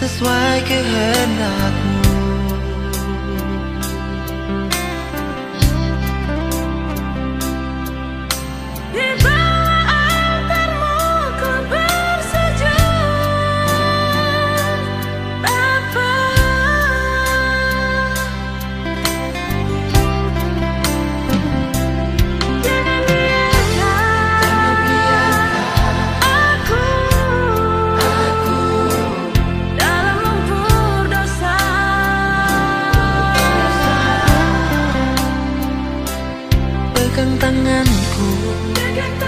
That's why I could hurt not pegang tanganku. Pegang tanganku.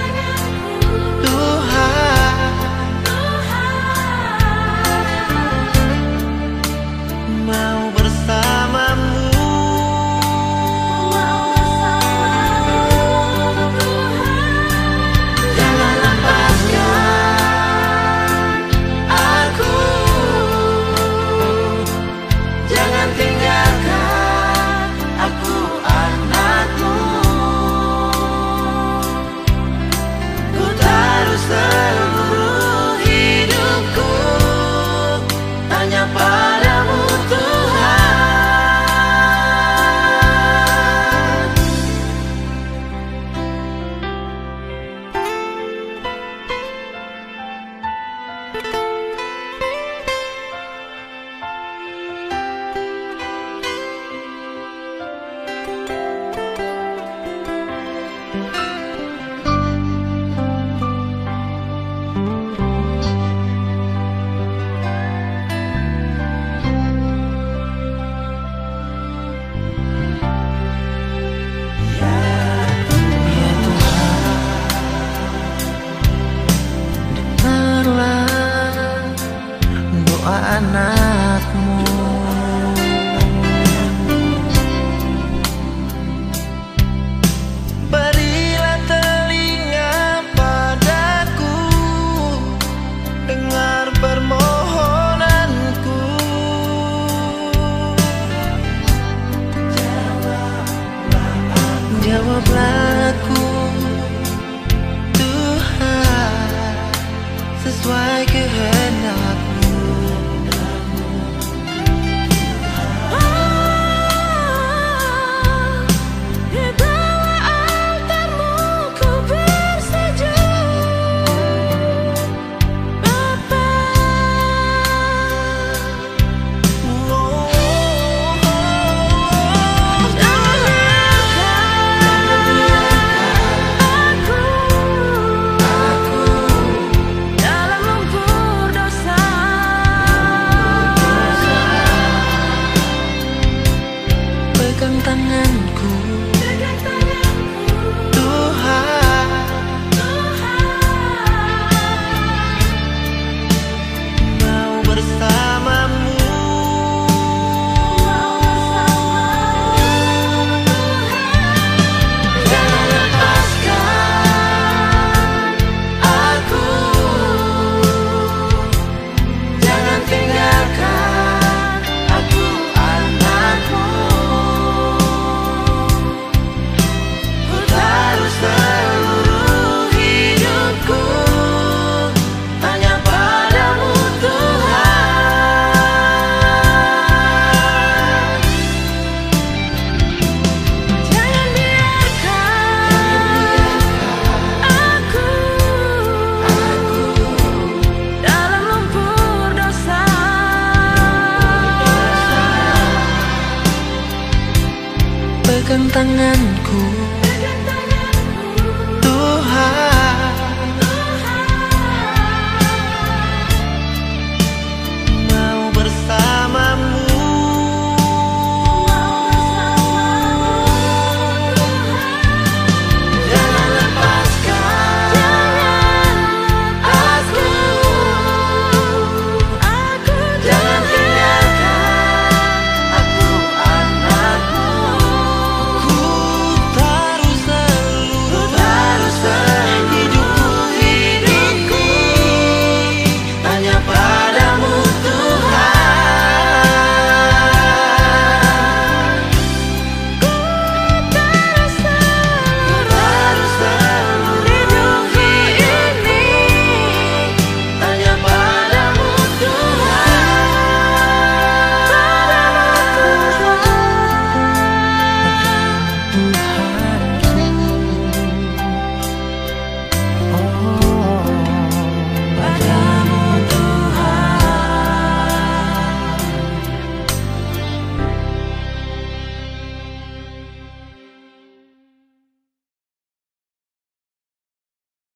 like you had now. 答案苦。